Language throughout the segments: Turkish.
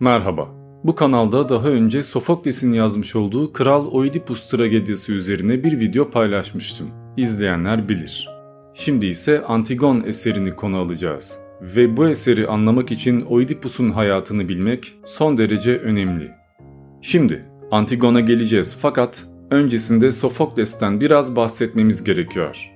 Merhaba. Bu kanalda daha önce Sofokles'in yazmış olduğu Kral Oidipus tragediyası üzerine bir video paylaşmıştım. İzleyenler bilir. Şimdi ise Antigon eserini konu alacağız. Ve bu eseri anlamak için Oidipus'un hayatını bilmek son derece önemli. Şimdi Antigon'a geleceğiz fakat öncesinde Sofokles'ten biraz bahsetmemiz gerekiyor.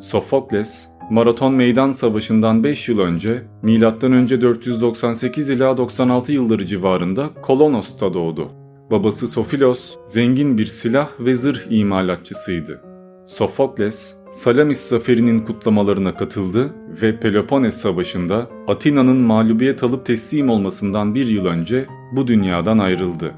Sofokles, Maraton Meydan Savaşı'ndan 5 yıl önce, M.Ö. 498 ila 96 yılları civarında Kolonos'ta doğdu. Babası Sofilos, zengin bir silah ve zırh imalatçısıydı. Sofokles, Salamis zaferinin kutlamalarına katıldı ve Peloponnes Savaşı'nda Atina'nın mağlubiyet alıp teslim olmasından bir yıl önce bu dünyadan ayrıldı.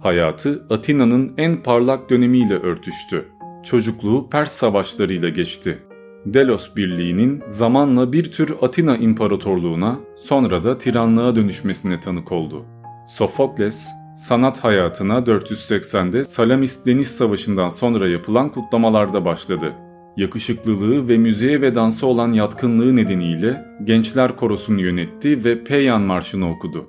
Hayatı Atina'nın en parlak dönemiyle örtüştü. Çocukluğu Pers savaşlarıyla geçti. Delos Birliği'nin zamanla bir tür Atina İmparatorluğuna sonra da tiranlığa dönüşmesine tanık oldu. Sofokles, sanat hayatına 480'de Salamis Deniz Savaşı'ndan sonra yapılan kutlamalarda başladı. Yakışıklılığı ve müziğe ve dansa olan yatkınlığı nedeniyle gençler korosunu yönetti ve Peyyan Marşı'nı okudu.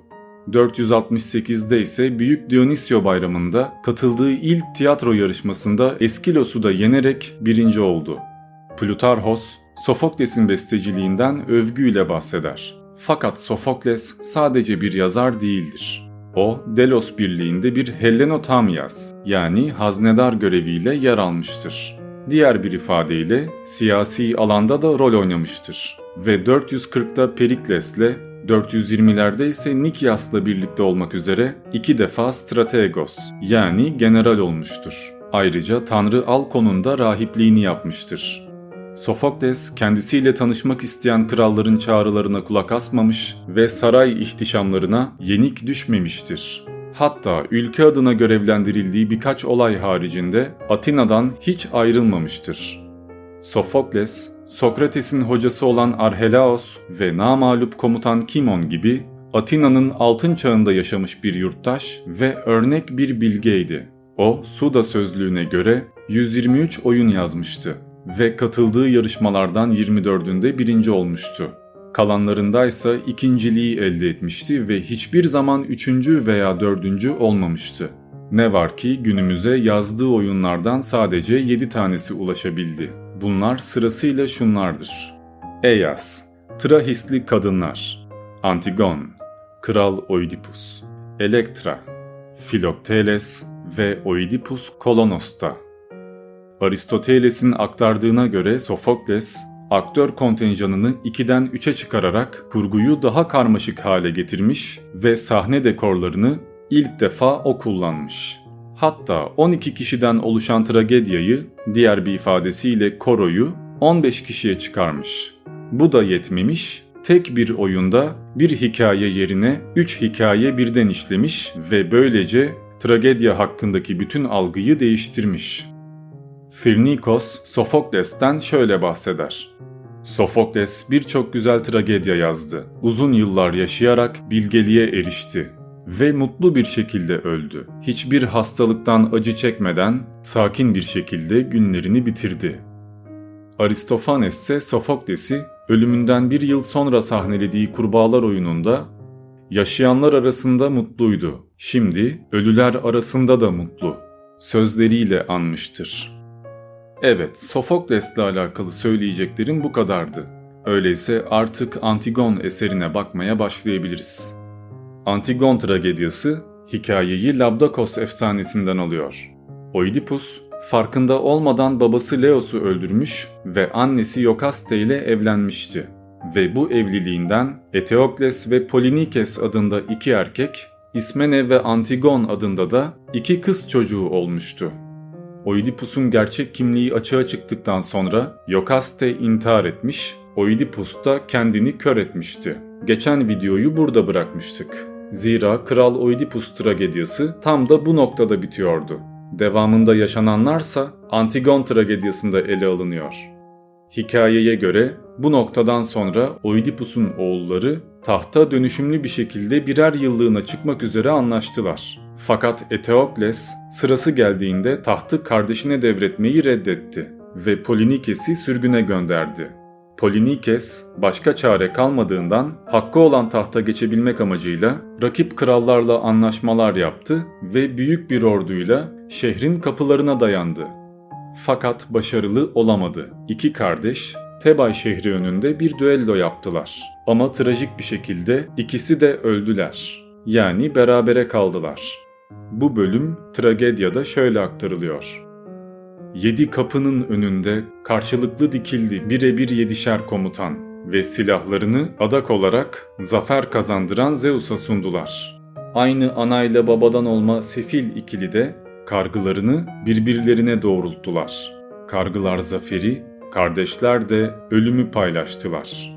468'de ise Büyük Dionysio Bayramı'nda katıldığı ilk tiyatro yarışmasında Eskilos'u da yenerek birinci oldu. Plutarhos, Sofokles'in besteciliğinden övgüyle bahseder. Fakat Sofokles sadece bir yazar değildir. O, Delos Birliği'nde bir Hellenotamias yani haznedar göreviyle yer almıştır. Diğer bir ifadeyle siyasi alanda da rol oynamıştır. Ve 440'da Perikles'le 420'lerde ise Nikias'la birlikte olmak üzere iki defa strategos yani general olmuştur. Ayrıca Tanrı Alkon'un da rahipliğini yapmıştır. Sofokles kendisiyle tanışmak isteyen kralların çağrılarına kulak asmamış ve saray ihtişamlarına yenik düşmemiştir. Hatta ülke adına görevlendirildiği birkaç olay haricinde Atina'dan hiç ayrılmamıştır. Sofokles, Sokrates'in hocası olan Arhelaos ve namalup komutan Kimon gibi Atina'nın altın çağında yaşamış bir yurttaş ve örnek bir bilgeydi. O, Suda sözlüğüne göre 123 oyun yazmıştı ve katıldığı yarışmalardan 24'ünde birinci olmuştu. Kalanlarındaysa ikinciliği elde etmişti ve hiçbir zaman üçüncü veya dördüncü olmamıştı. Ne var ki günümüze yazdığı oyunlardan sadece 7 tanesi ulaşabildi. Bunlar sırasıyla şunlardır. Eyas, Trahisli Kadınlar, Antigon, Kral Oidipus, Elektra, Filokteles ve Oidipus Kolonos'ta. Aristoteles'in aktardığına göre Sofokles, aktör kontenjanını 2'den 3'e çıkararak kurguyu daha karmaşık hale getirmiş ve sahne dekorlarını ilk defa o kullanmış. Hatta 12 kişiden oluşan tragediyayı, diğer bir ifadesiyle koroyu 15 kişiye çıkarmış. Bu da yetmemiş, tek bir oyunda bir hikaye yerine 3 hikaye birden işlemiş ve böylece tragedya hakkındaki bütün algıyı değiştirmiş. Firnikos, Sofokles'ten şöyle bahseder. Sofokles birçok güzel tragedya yazdı. Uzun yıllar yaşayarak bilgeliğe erişti ve mutlu bir şekilde öldü. Hiçbir hastalıktan acı çekmeden sakin bir şekilde günlerini bitirdi. Aristofanes ise Sofokles'i ölümünden bir yıl sonra sahnelediği Kurbağalar oyununda yaşayanlar arasında mutluydu. Şimdi ölüler arasında da mutlu sözleriyle anmıştır. Evet, Sofokles'le alakalı söyleyeceklerim bu kadardı. Öyleyse artık Antigon eserine bakmaya başlayabiliriz. Antigon tragediyası hikayeyi Labdakos efsanesinden alıyor. Oidipus farkında olmadan babası Leos'u öldürmüş ve annesi Yokaste ile evlenmişti. Ve bu evliliğinden Eteokles ve Polinikes adında iki erkek, İsmene ve Antigon adında da iki kız çocuğu olmuştu. Oidipus'un gerçek kimliği açığa çıktıktan sonra Yokaste intihar etmiş, Oidipus da kendini kör etmişti. Geçen videoyu burada bırakmıştık. Zira Kral Oidipus tragediyası tam da bu noktada bitiyordu. Devamında yaşananlarsa Antigon tragediyasında ele alınıyor. Hikayeye göre bu noktadan sonra Oidipus'un oğulları tahta dönüşümlü bir şekilde birer yıllığına çıkmak üzere anlaştılar. Fakat Eteokles sırası geldiğinde tahtı kardeşine devretmeyi reddetti ve Polinikes'i sürgüne gönderdi. Polinikes başka çare kalmadığından hakkı olan tahta geçebilmek amacıyla rakip krallarla anlaşmalar yaptı ve büyük bir orduyla şehrin kapılarına dayandı. Fakat başarılı olamadı. İki kardeş Tebay şehri önünde bir düello yaptılar. Ama trajik bir şekilde ikisi de öldüler. Yani berabere kaldılar. Bu bölüm tragedyada şöyle aktarılıyor. Yedi kapının önünde karşılıklı dikildi birebir yedişer komutan ve silahlarını adak olarak zafer kazandıran Zeus'a sundular. Aynı anayla babadan olma sefil ikili de kargılarını birbirlerine doğrulttular. Kargılar zaferi, kardeşler de ölümü paylaştılar.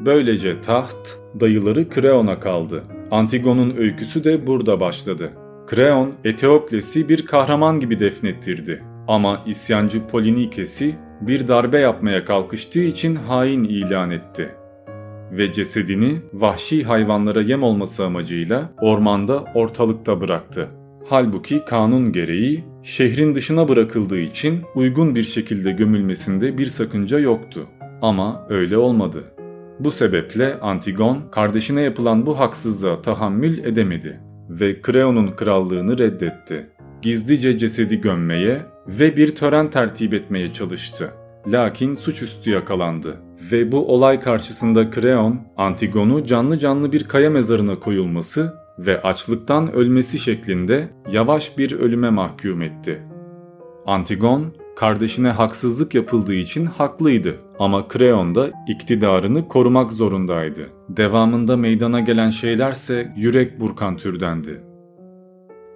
Böylece taht dayıları Kreon'a kaldı. Antigon'un öyküsü de burada başladı. Kreon, Eteokles'i bir kahraman gibi defnettirdi. Ama isyancı Polinikes'i bir darbe yapmaya kalkıştığı için hain ilan etti. Ve cesedini vahşi hayvanlara yem olması amacıyla ormanda ortalıkta bıraktı. Halbuki kanun gereği şehrin dışına bırakıldığı için uygun bir şekilde gömülmesinde bir sakınca yoktu. Ama öyle olmadı. Bu sebeple Antigon kardeşine yapılan bu haksızlığa tahammül edemedi ve Kreon'un krallığını reddetti. Gizlice cesedi gömmeye ve bir tören tertip etmeye çalıştı. Lakin suçüstü yakalandı ve bu olay karşısında Kreon, Antigon'u canlı canlı bir kaya mezarına koyulması ve açlıktan ölmesi şeklinde yavaş bir ölüme mahkum etti. Antigon, kardeşine haksızlık yapıldığı için haklıydı ama Kreon da iktidarını korumak zorundaydı. Devamında meydana gelen şeylerse yürek burkan türdendi.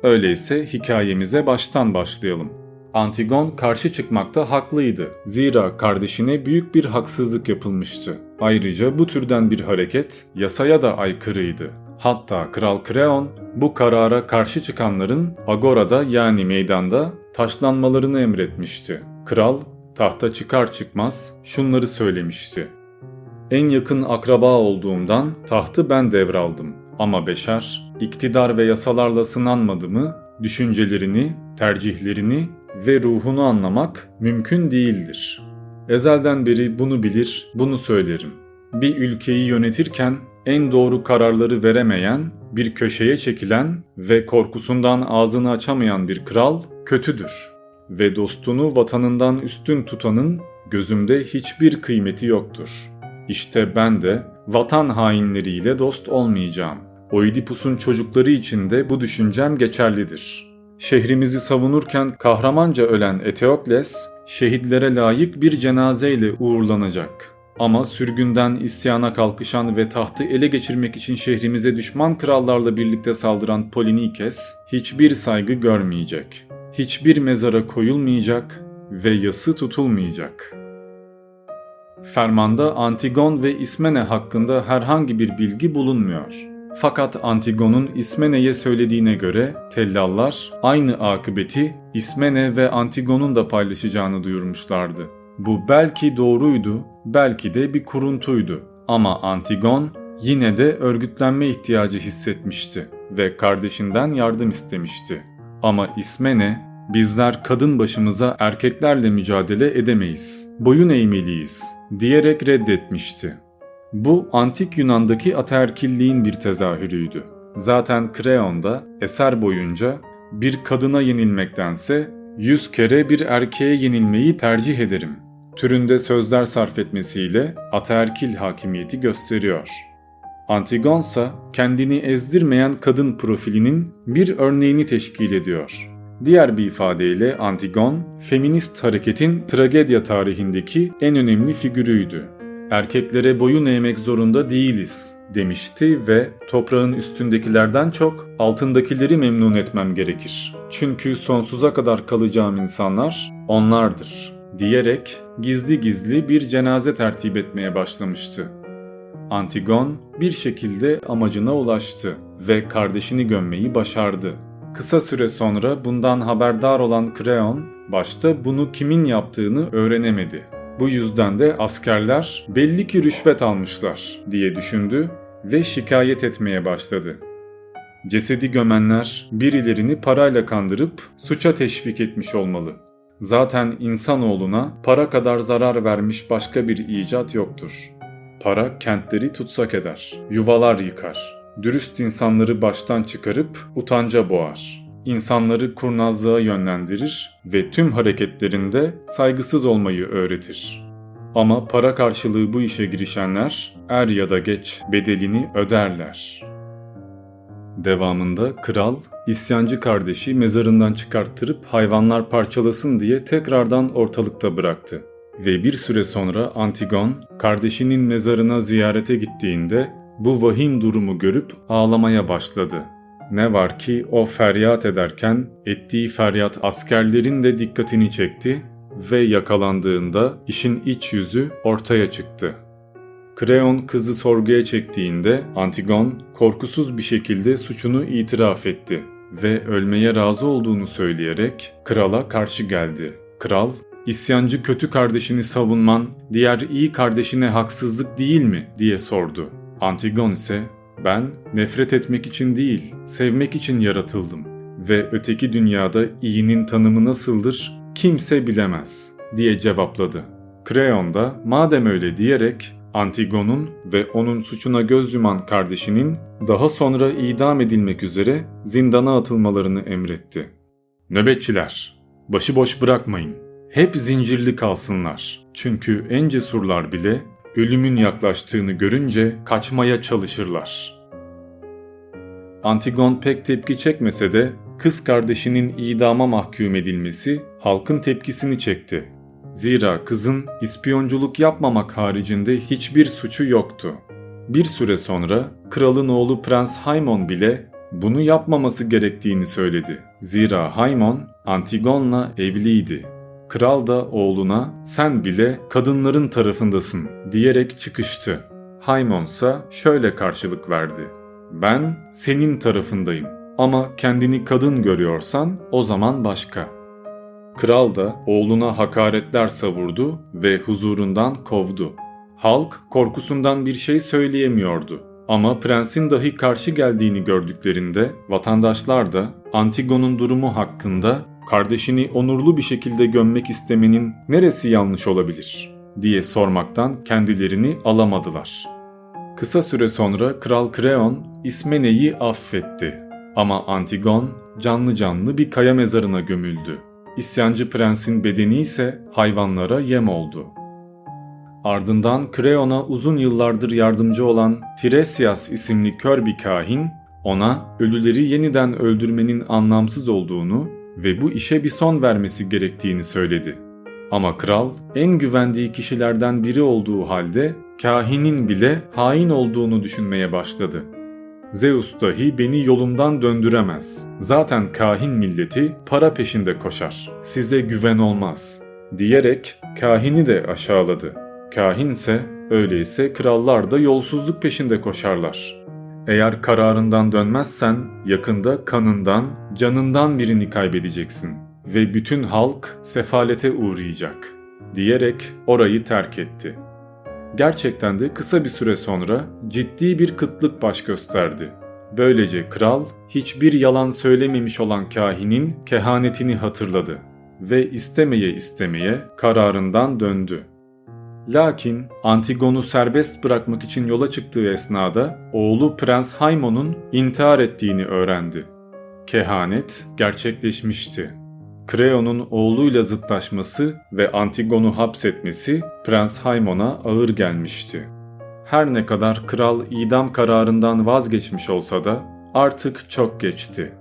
Öyleyse hikayemize baştan başlayalım. Antigon karşı çıkmakta haklıydı. Zira kardeşine büyük bir haksızlık yapılmıştı. Ayrıca bu türden bir hareket yasaya da aykırıydı. Hatta Kral Kreon bu karara karşı çıkanların agorada yani meydanda taşlanmalarını emretmişti. Kral tahta çıkar çıkmaz şunları söylemişti. En yakın akraba olduğumdan tahtı ben devraldım. Ama Beşer, iktidar ve yasalarla sınanmadı mı, düşüncelerini, tercihlerini ve ruhunu anlamak mümkün değildir. Ezelden beri bunu bilir, bunu söylerim. Bir ülkeyi yönetirken en doğru kararları veremeyen, bir köşeye çekilen ve korkusundan ağzını açamayan bir kral kötüdür ve dostunu vatanından üstün tutanın gözümde hiçbir kıymeti yoktur. İşte ben de vatan hainleriyle dost olmayacağım. Oidipus'un çocukları için de bu düşüncem geçerlidir. Şehrimizi savunurken kahramanca ölen Eteokles, şehitlere layık bir cenazeyle uğurlanacak.'' Ama sürgünden isyana kalkışan ve tahtı ele geçirmek için şehrimize düşman krallarla birlikte saldıran Polinikes hiçbir saygı görmeyecek. Hiçbir mezara koyulmayacak ve yası tutulmayacak. Fermanda Antigon ve İsmene hakkında herhangi bir bilgi bulunmuyor. Fakat Antigon'un İsmene'ye söylediğine göre tellallar aynı akıbeti İsmene ve Antigon'un da paylaşacağını duyurmuşlardı. Bu belki doğruydu, belki de bir kuruntuydu. Ama Antigon yine de örgütlenme ihtiyacı hissetmişti ve kardeşinden yardım istemişti. Ama İsmene, bizler kadın başımıza erkeklerle mücadele edemeyiz, boyun eğmeliyiz diyerek reddetmişti. Bu antik Yunan'daki ataerkilliğin bir tezahürüydü. Zaten Kreon'da eser boyunca bir kadına yenilmektense yüz kere bir erkeğe yenilmeyi tercih ederim türünde sözler sarf etmesiyle ataerkil hakimiyeti gösteriyor. Antigonsa kendini ezdirmeyen kadın profilinin bir örneğini teşkil ediyor. Diğer bir ifadeyle Antigon, feminist hareketin tragedya tarihindeki en önemli figürüydü. Erkeklere boyun eğmek zorunda değiliz demişti ve toprağın üstündekilerden çok altındakileri memnun etmem gerekir. Çünkü sonsuza kadar kalacağım insanlar onlardır diyerek gizli gizli bir cenaze tertip etmeye başlamıştı. Antigon bir şekilde amacına ulaştı ve kardeşini gömmeyi başardı. Kısa süre sonra bundan haberdar olan Kreon başta bunu kimin yaptığını öğrenemedi. Bu yüzden de askerler belli ki rüşvet almışlar diye düşündü ve şikayet etmeye başladı. Cesedi gömenler birilerini parayla kandırıp suça teşvik etmiş olmalı. Zaten insanoğluna para kadar zarar vermiş başka bir icat yoktur. Para kentleri tutsak eder, yuvalar yıkar. Dürüst insanları baştan çıkarıp utanca boğar. İnsanları kurnazlığa yönlendirir ve tüm hareketlerinde saygısız olmayı öğretir. Ama para karşılığı bu işe girişenler er ya da geç bedelini öderler. Devamında kral isyancı kardeşi mezarından çıkarttırıp hayvanlar parçalasın diye tekrardan ortalıkta bıraktı. Ve bir süre sonra Antigon kardeşinin mezarına ziyarete gittiğinde bu vahim durumu görüp ağlamaya başladı. Ne var ki o feryat ederken ettiği feryat askerlerin de dikkatini çekti ve yakalandığında işin iç yüzü ortaya çıktı. Kreon kızı sorguya çektiğinde Antigon korkusuz bir şekilde suçunu itiraf etti ve ölmeye razı olduğunu söyleyerek krala karşı geldi. Kral, isyancı kötü kardeşini savunman diğer iyi kardeşine haksızlık değil mi diye sordu. Antigon ise ben nefret etmek için değil, sevmek için yaratıldım ve öteki dünyada iyinin tanımı nasıldır kimse bilemez diye cevapladı. Kreon da madem öyle diyerek Antigon'un ve onun suçuna göz yuman kardeşinin daha sonra idam edilmek üzere zindana atılmalarını emretti. Nöbetçiler, başıboş bırakmayın. Hep zincirli kalsınlar. Çünkü en cesurlar bile ölümün yaklaştığını görünce kaçmaya çalışırlar. Antigon pek tepki çekmese de kız kardeşinin idama mahkum edilmesi halkın tepkisini çekti. Zira kızın ispiyonculuk yapmamak haricinde hiçbir suçu yoktu. Bir süre sonra kralın oğlu Prens Haymon bile bunu yapmaması gerektiğini söyledi. Zira Haymon Antigon'la evliydi. Kral da oğluna sen bile kadınların tarafındasın diyerek çıkıştı. Haymon ise şöyle karşılık verdi. Ben senin tarafındayım ama kendini kadın görüyorsan o zaman başka. Kral da oğluna hakaretler savurdu ve huzurundan kovdu. Halk korkusundan bir şey söyleyemiyordu. Ama prensin dahi karşı geldiğini gördüklerinde vatandaşlar da Antigon'un durumu hakkında kardeşini onurlu bir şekilde gömmek istemenin neresi yanlış olabilir diye sormaktan kendilerini alamadılar. Kısa süre sonra Kral Kreon İsmene'yi affetti ama Antigon canlı canlı bir kaya mezarına gömüldü. İsyancı prensin bedeni ise hayvanlara yem oldu. Ardından Kreon'a uzun yıllardır yardımcı olan Tiresias isimli kör bir kahin ona ölüleri yeniden öldürmenin anlamsız olduğunu ve bu işe bir son vermesi gerektiğini söyledi. Ama kral en güvendiği kişilerden biri olduğu halde kahinin bile hain olduğunu düşünmeye başladı. Zeus dahi beni yolumdan döndüremez. Zaten kahin milleti para peşinde koşar. Size güven olmaz. Diyerek kahini de aşağıladı. Kahinse öyleyse krallar da yolsuzluk peşinde koşarlar. Eğer kararından dönmezsen yakında kanından, canından birini kaybedeceksin ve bütün halk sefalete uğrayacak diyerek orayı terk etti. Gerçekten de kısa bir süre sonra ciddi bir kıtlık baş gösterdi. Böylece kral hiçbir yalan söylememiş olan kahinin kehanetini hatırladı ve istemeye istemeye kararından döndü. Lakin Antigon'u serbest bırakmak için yola çıktığı esnada oğlu Prens Haymon'un intihar ettiğini öğrendi. Kehanet gerçekleşmişti. Kreon'un oğluyla zıtlaşması ve Antigon'u hapsetmesi Prens Haymon'a ağır gelmişti. Her ne kadar kral idam kararından vazgeçmiş olsa da artık çok geçti.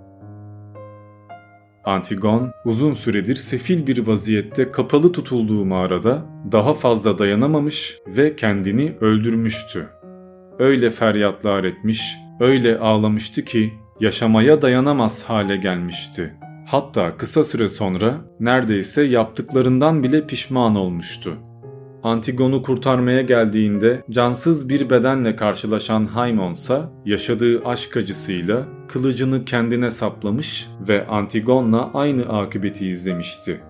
Antigon uzun süredir sefil bir vaziyette kapalı tutulduğu mağarada daha fazla dayanamamış ve kendini öldürmüştü. Öyle feryatlar etmiş, öyle ağlamıştı ki yaşamaya dayanamaz hale gelmişti. Hatta kısa süre sonra neredeyse yaptıklarından bile pişman olmuştu. Antigon'u kurtarmaya geldiğinde cansız bir bedenle karşılaşan Haymonsa yaşadığı aşk acısıyla kılıcını kendine saplamış ve Antigon'la aynı akıbeti izlemişti.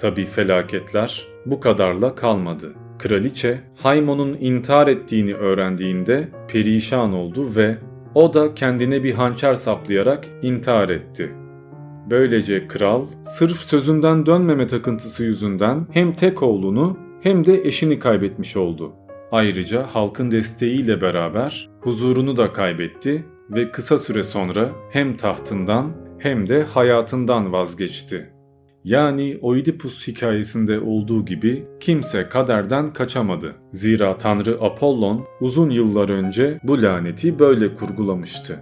Tabi felaketler bu kadarla kalmadı. Kraliçe Haymon'un intihar ettiğini öğrendiğinde perişan oldu ve o da kendine bir hançer saplayarak intihar etti. Böylece kral sırf sözünden dönmeme takıntısı yüzünden hem tek oğlunu hem de eşini kaybetmiş oldu. Ayrıca halkın desteğiyle beraber huzurunu da kaybetti ve kısa süre sonra hem tahtından hem de hayatından vazgeçti. Yani Oidipus hikayesinde olduğu gibi kimse kaderden kaçamadı. Zira Tanrı Apollon uzun yıllar önce bu laneti böyle kurgulamıştı.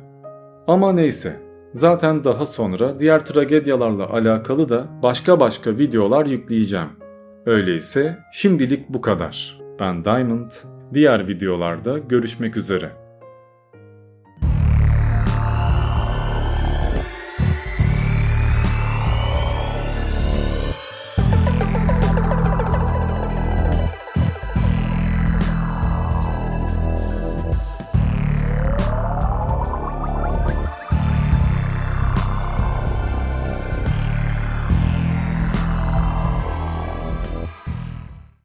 Ama neyse, zaten daha sonra diğer tragedyalarla alakalı da başka başka videolar yükleyeceğim. Öyleyse şimdilik bu kadar. Ben Diamond, diğer videolarda görüşmek üzere.